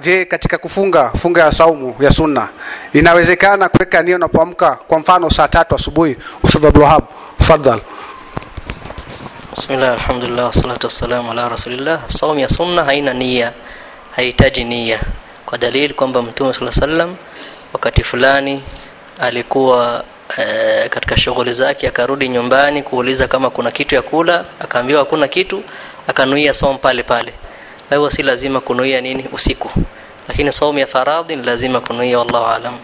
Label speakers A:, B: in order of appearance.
A: je katika kufunga funga ya saumu ya sunna inawezekana kuweka nia unapoamka kwa mfano saa tatu asubuhi ustadh abdulwahab tafadhal
B: Bismillah, alhamdulillah, wassalatu wassalamu ala rasulillah. Saumu ya sunna haina nia, haihitaji nia, kwa dalili kwamba Mtume sala sallam wakati fulani alikuwa e, katika shughuli zake, akarudi nyumbani kuuliza kama kuna kitu ya kula, akaambiwa hakuna kitu, akanuia saumu pale pale. Kwa hivyo si lazima kunuia nini usiku, lakini saumu ya faradhi lazima kunuia, wallahu alam.